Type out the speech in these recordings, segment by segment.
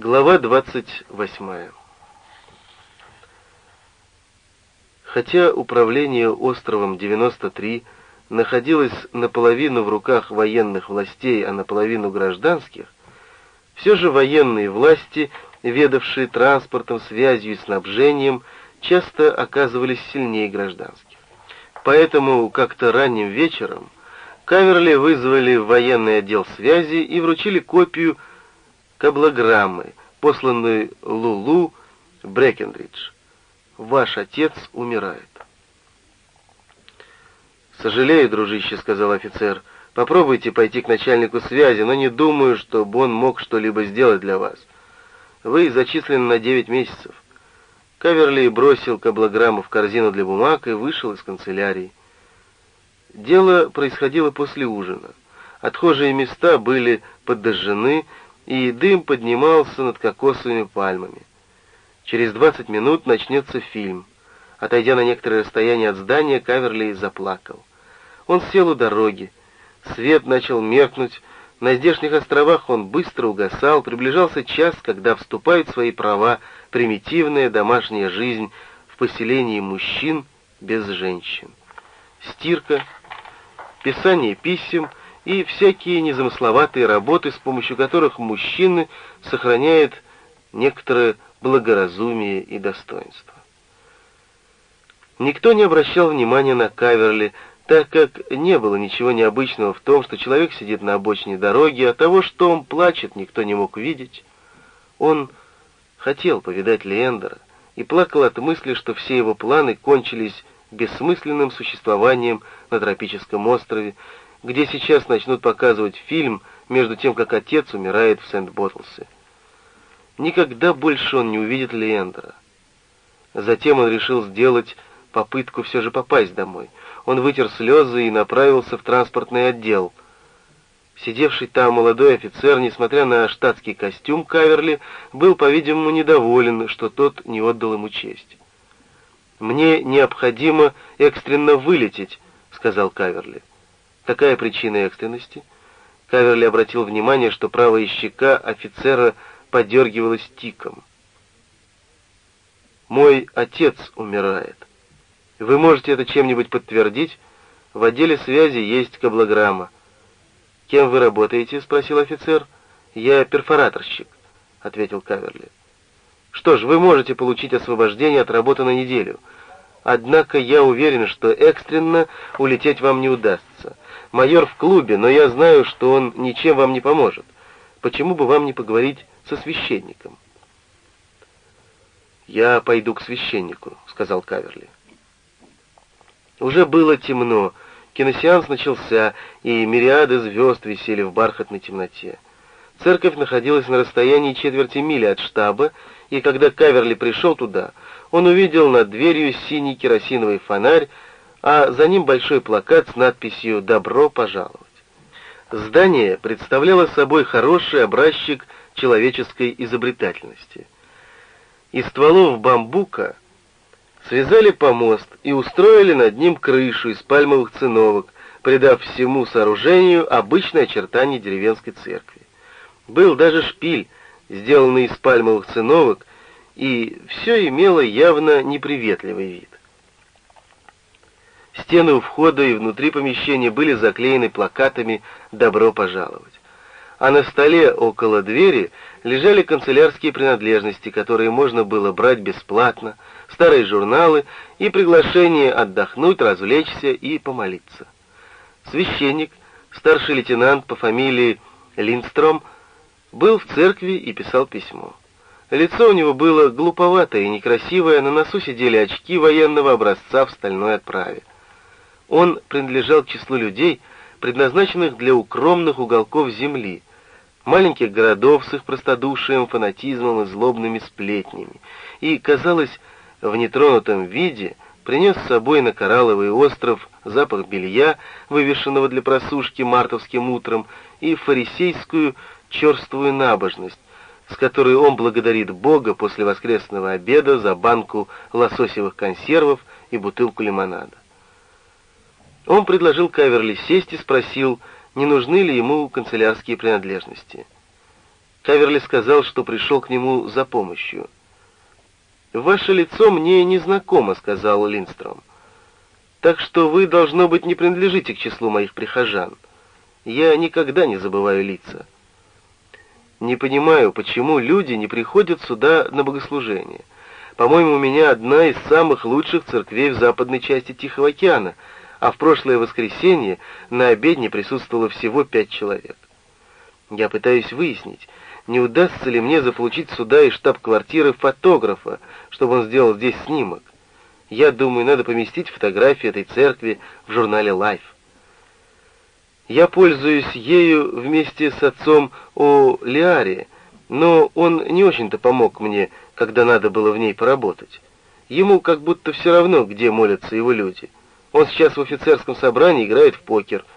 Глава 28. Хотя управление островом 93 находилось наполовину в руках военных властей, а наполовину гражданских, все же военные власти, ведавшие транспортом, связью и снабжением, часто оказывались сильнее гражданских. Поэтому как-то ранним вечером Каверли вызвали в военный отдел связи и вручили копию каблограммы, посланной Лулу Брекенридж. «Ваш отец умирает». «Сожалею, дружище», — сказал офицер. «Попробуйте пойти к начальнику связи, но не думаю, чтобы он мог что-либо сделать для вас. Вы зачислены на девять месяцев». Каверли бросил каблограмму в корзину для бумаг и вышел из канцелярии. Дело происходило после ужина. Отхожие места были подожжены, и дым поднимался над кокосовыми пальмами. Через 20 минут начнется фильм. Отойдя на некоторое расстояние от здания, Каверли заплакал. Он сел у дороги. Свет начал меркнуть. На здешних островах он быстро угасал. Приближался час, когда вступает в свои права примитивная домашняя жизнь в поселении мужчин без женщин. Стирка, писание писем — и всякие незамысловатые работы, с помощью которых мужчины сохраняют некоторое благоразумие и достоинство. Никто не обращал внимания на Каверли, так как не было ничего необычного в том, что человек сидит на обочине дороги, а того, что он плачет, никто не мог видеть. Он хотел повидать Леендера и плакал от мысли, что все его планы кончились бессмысленным существованием на тропическом острове, где сейчас начнут показывать фильм между тем, как отец умирает в Сент-Боттлсе. Никогда больше он не увидит Леендера. Затем он решил сделать попытку все же попасть домой. Он вытер слезы и направился в транспортный отдел. Сидевший там молодой офицер, несмотря на штатский костюм Каверли, был, по-видимому, недоволен, что тот не отдал ему честь. «Мне необходимо экстренно вылететь», — сказал Каверли. Какая причина экстренности? Каверли обратил внимание, что правая щека офицера подергивалась тиком. «Мой отец умирает. Вы можете это чем-нибудь подтвердить? В отделе связи есть каблограмма». «Кем вы работаете?» — спросил офицер. «Я перфораторщик», — ответил Каверли. «Что ж, вы можете получить освобождение от работы на неделю. Однако я уверен, что экстренно улететь вам не удастся. Майор в клубе, но я знаю, что он ничем вам не поможет. Почему бы вам не поговорить со священником?» «Я пойду к священнику», — сказал Каверли. Уже было темно, киносеанс начался, и мириады звезд висели в бархатной темноте. Церковь находилась на расстоянии четверти мили от штаба, и когда Каверли пришел туда, он увидел над дверью синий керосиновый фонарь, а за ним большой плакат с надписью «Добро пожаловать». Здание представляло собой хороший образчик человеческой изобретательности. Из стволов бамбука связали помост и устроили над ним крышу из пальмовых циновок, придав всему сооружению обычное очертание деревенской церкви. Был даже шпиль, сделанный из пальмовых циновок, и все имело явно неприветливый вид. Стены у входа и внутри помещения были заклеены плакатами «Добро пожаловать». А на столе около двери лежали канцелярские принадлежности, которые можно было брать бесплатно, старые журналы и приглашение отдохнуть, развлечься и помолиться. Священник, старший лейтенант по фамилии Линдстром, был в церкви и писал письмо. Лицо у него было глуповатое и некрасивое, на носу сидели очки военного образца в стальной отправе. Он принадлежал к числу людей, предназначенных для укромных уголков земли, маленьких городов с их простодушием, фанатизмом и злобными сплетнями, и, казалось, в нетронутом виде принес с собой на Коралловый остров запах белья, вывешенного для просушки мартовским утром, и фарисейскую черствую набожность, с которой он благодарит Бога после воскресного обеда за банку лососевых консервов и бутылку лимонада. Он предложил Каверли сесть и спросил, не нужны ли ему канцелярские принадлежности. Каверли сказал, что пришел к нему за помощью. «Ваше лицо мне не знакомо», — сказал Линстром. «Так что вы, должно быть, не принадлежите к числу моих прихожан. Я никогда не забываю лица». «Не понимаю, почему люди не приходят сюда на богослужение. По-моему, у меня одна из самых лучших церквей в западной части Тихого океана, а в прошлое воскресенье на обедне присутствовало всего пять человек. Я пытаюсь выяснить, не удастся ли мне заполучить сюда из штаб-квартиры фотографа, чтобы он сделал здесь снимок. Я думаю, надо поместить фотографии этой церкви в журнале Life. Я пользуюсь ею вместе с отцом О. Лиари, но он не очень-то помог мне, когда надо было в ней поработать. Ему как будто все равно, где молятся его люди. Он сейчас в офицерском собрании играет в покер —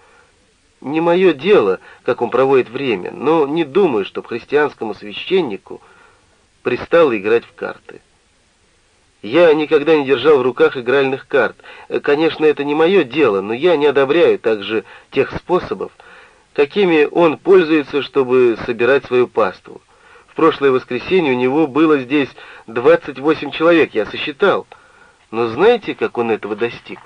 не мое дело, как он проводит время, но не думаю, чтобы христианскому священнику пристало играть в карты. Я никогда не держал в руках игральных карт. Конечно, это не мое дело, но я не одобряю также тех способов, какими он пользуется, чтобы собирать свою паству. В прошлое воскресенье у него было здесь 28 человек, я сосчитал. Но знаете, как он этого достиг?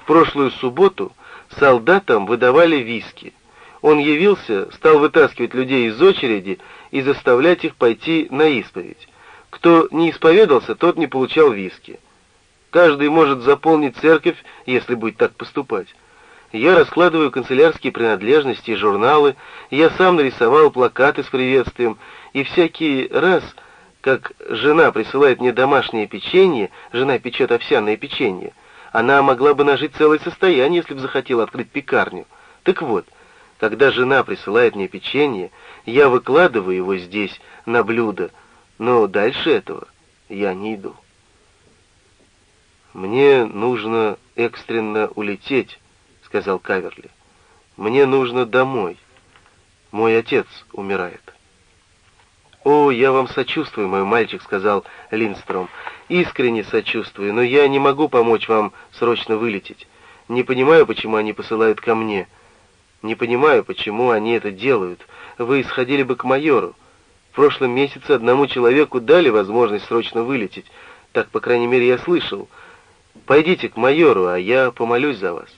В прошлую субботу солдатам выдавали виски. Он явился, стал вытаскивать людей из очереди и заставлять их пойти на исповедь. Кто не исповедался, тот не получал виски. Каждый может заполнить церковь, если будет так поступать. Я раскладываю канцелярские принадлежности и журналы, я сам нарисовал плакаты с приветствием, и всякий раз, как жена присылает мне домашнее печенье, жена печет овсяное печенье, она могла бы нажить целое состояние, если бы захотела открыть пекарню. Так вот, когда жена присылает мне печенье, я выкладываю его здесь, на блюдо, но дальше этого я не иду. «Мне нужно экстренно улететь», — сказал Каверли. «Мне нужно домой. Мой отец умирает». «О, я вам сочувствую, мой мальчик», — сказал Линстром. «Искренне сочувствую, но я не могу помочь вам срочно вылететь. Не понимаю, почему они посылают ко мне. Не понимаю, почему они это делают. Вы исходили бы к майору. В прошлом месяце одному человеку дали возможность срочно вылететь. Так, по крайней мере, я слышал. Пойдите к майору, а я помолюсь за вас».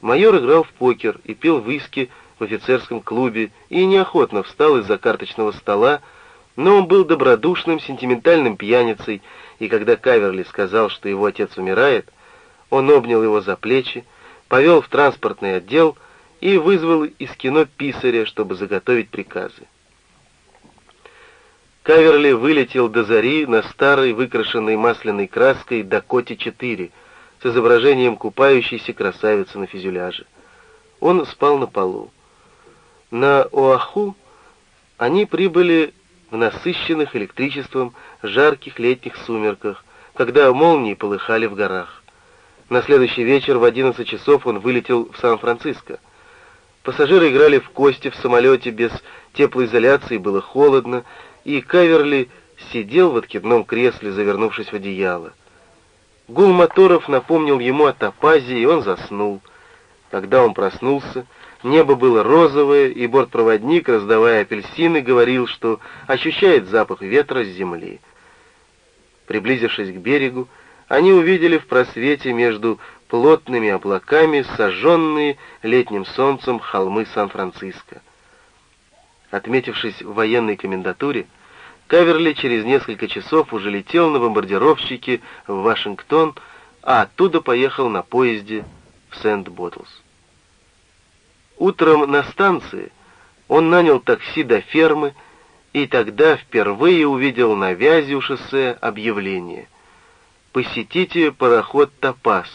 Майор играл в покер и пил виски, в офицерском клубе и неохотно встал из-за карточного стола, но он был добродушным, сентиментальным пьяницей, и когда Каверли сказал, что его отец умирает, он обнял его за плечи, повел в транспортный отдел и вызвал из кино писаря, чтобы заготовить приказы. Каверли вылетел до зари на старой, выкрашенной масляной краской Дакоте-4 с изображением купающейся красавицы на фюзеляже. Он спал на полу. На Оаху они прибыли в насыщенных электричеством жарких летних сумерках, когда молнии полыхали в горах. На следующий вечер в 11 часов он вылетел в Сан-Франциско. Пассажиры играли в кости в самолете без теплоизоляции, было холодно, и Каверли сидел в откидном кресле, завернувшись в одеяло. Гул моторов напомнил ему о топазе, и он заснул. Когда он проснулся, Небо было розовое, и бортпроводник, раздавая апельсины, говорил, что ощущает запах ветра с земли. Приблизившись к берегу, они увидели в просвете между плотными облаками сожженные летним солнцем холмы Сан-Франциско. Отметившись в военной комендатуре, Каверли через несколько часов уже летел на бомбардировщике в Вашингтон, а оттуда поехал на поезде в Сент-Боттлс. Утром на станции он нанял такси до фермы и тогда впервые увидел на вязи у шоссе объявление «Посетите пароход «Топаз»,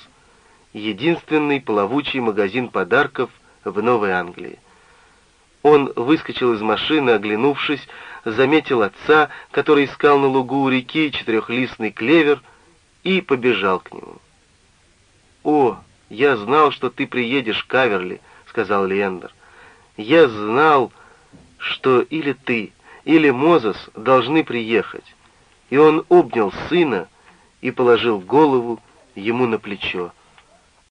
единственный плавучий магазин подарков в Новой Англии». Он выскочил из машины, оглянувшись, заметил отца, который искал на лугу у реки четырехлистный клевер, и побежал к нему. «О, я знал, что ты приедешь, Каверли», сказал Лендер. «Я знал, что или ты, или Мозес должны приехать». И он обнял сына и положил голову ему на плечо.